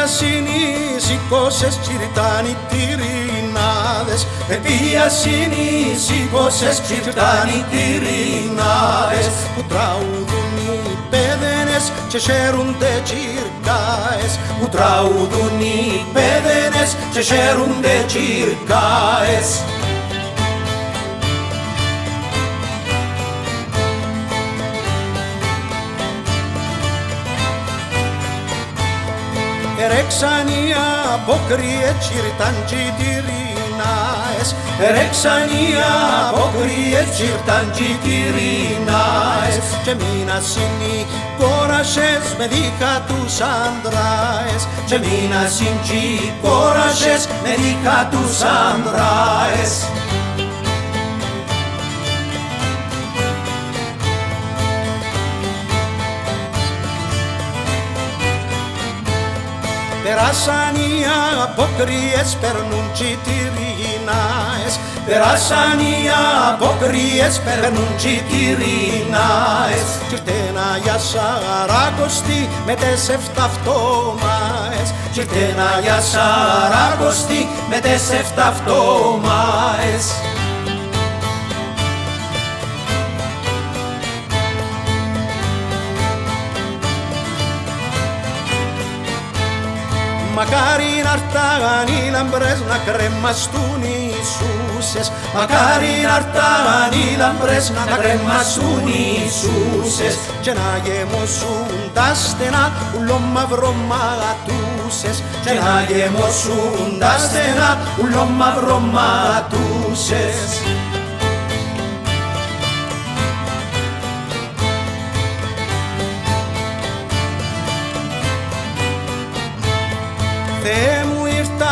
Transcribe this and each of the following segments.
Επίασινη σηκώσες τσιρτάνι τυρινάδες. Επίασινη σηκώσες τσιρτάνι τυρινάδες. Που τραουδούν οι πέδενες και χαίρονται τσιρκάες. Που τραουδούν οι πέδενες και χαίρονται τσιρκάες Ρέξαν οι αποκριές τσιρταν τσιτυρινάες Ρέξαν οι αποκριές τσιρταν τσιτυρινάες Και μείνασιν οι κόρασες με δίχα τους ανδράες Και μείνασιν οι κόρασες με δίχα τους ανδράες Περάσαν οι αποκριές, παίρνουν τσιτυρινάες Περάσαν οι αποκριές, παίρνουν τσιτυρινάες Κι ήρθε ένα για σαράκοστη με τες εφταυτόμαες Κι ήρθε ένα για σαράκοστη με τες εφταυτόμαες Μακάρι να έρθαν οι λαμπρές να κρεμαστούν οι σούσες Μακάρι να έρθαν οι λαμπρές να κρεμαστούν οι σούσες Και να γεμώσουν τα στενά ουλό μαύρο ματούσες Και να γεμώσουν τα στενά ουλό μαύρο ματούσες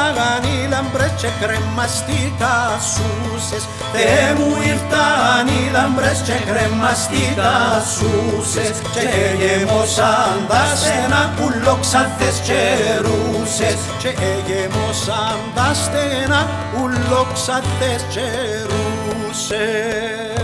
ήρθαν οι λαμπρές και κρεμαστήκα σούσες. Θεέ μου ήρθαν οι λαμπρές και κρεμαστήκα σούσες. Και γεμώσαν τα στενά ουλόξαθες και ρούσες. Και γεμώσαν τα στενά ουλόξαθες και ρούσες